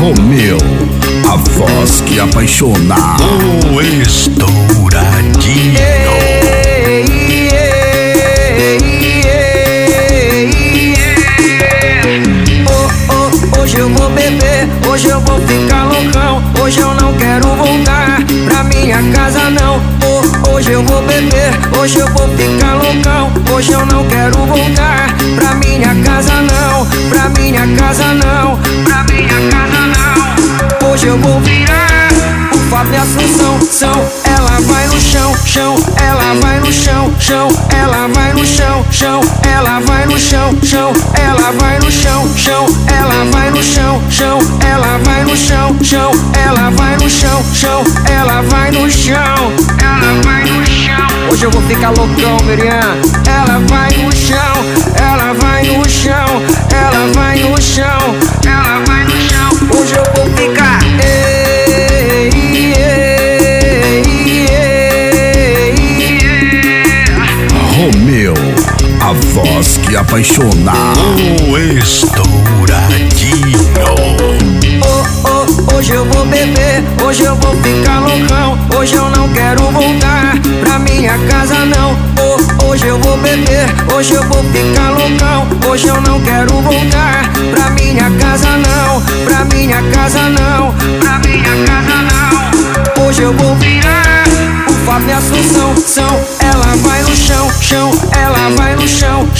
Romeu, a voz que apaixona. O estouradinho. Hoje eu vou beber, hoje eu vou ficar loucão. Hoje eu não quero voltar pra minha casa, não. Oh, hoje eu vou beber, hoje eu vou ficar loucão. Hoje eu não quero voltar pra minha casa, não. Eu vou virar o Fábio e Assunção. São, ela vai no chão, chão. Ela vai no chão, chão. Ela vai no chão, chão. Ela vai no chão, chão. Ela vai no chão, chão. Ela vai no chão, chão. Ela vai no chão, chão. Ela vai no chão, chão. Ela vai no chão. Ela vai no chão. Hoje eu vou ficar loucão, Miriam. Ela vai no chão. Voz que apaixona. O estouradinho. Oh, oh, hoje eu vou beber, hoje eu vou ficar loucão. Hoje eu não quero voltar pra minha casa, não. Oh, hoje eu vou beber, hoje eu vou ficar loucão. Hoje eu não quero voltar pra minha casa, não. Pra minha casa, não.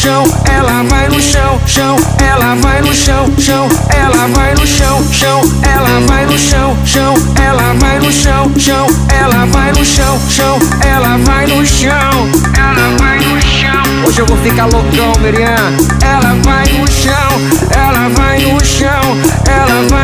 Chão. Ela vai no chão, chão. Ela vai no chão, chão. Ela vai no chão, chão. Ela vai no chão, chão. Ela vai no chão, chão. Ela vai no chão, chão. Ela vai no chão. Ela vai no chão. Hoje eu vou ficar loucão, Miriam. Ela vai no chão. Ela vai no chão. Ela vai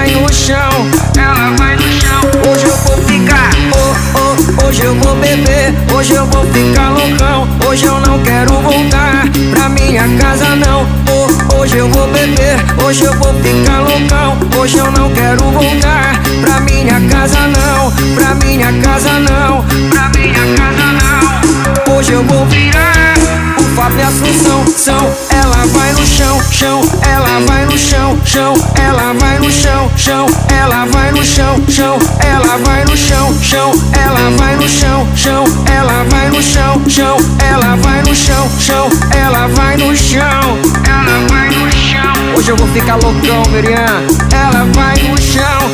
Hoje eu vou ficar loucão. Hoje eu não quero voltar pra minha casa, não. Oh, hoje eu vou beber. Hoje eu vou ficar loucão. Hoje eu não quero voltar pra minha casa, não. Pra minha casa, não. Pra minha casa, não. Hoje eu vou virar o Fábio Assunção. São, ela vai no chão, chão. Ela vai no chão, chão. Ela vai no chão, chão. Ela vai no chão, chão. Ela vai no chão, chão. Ela vai no fica loucão, Miriam. Ela vai no chão.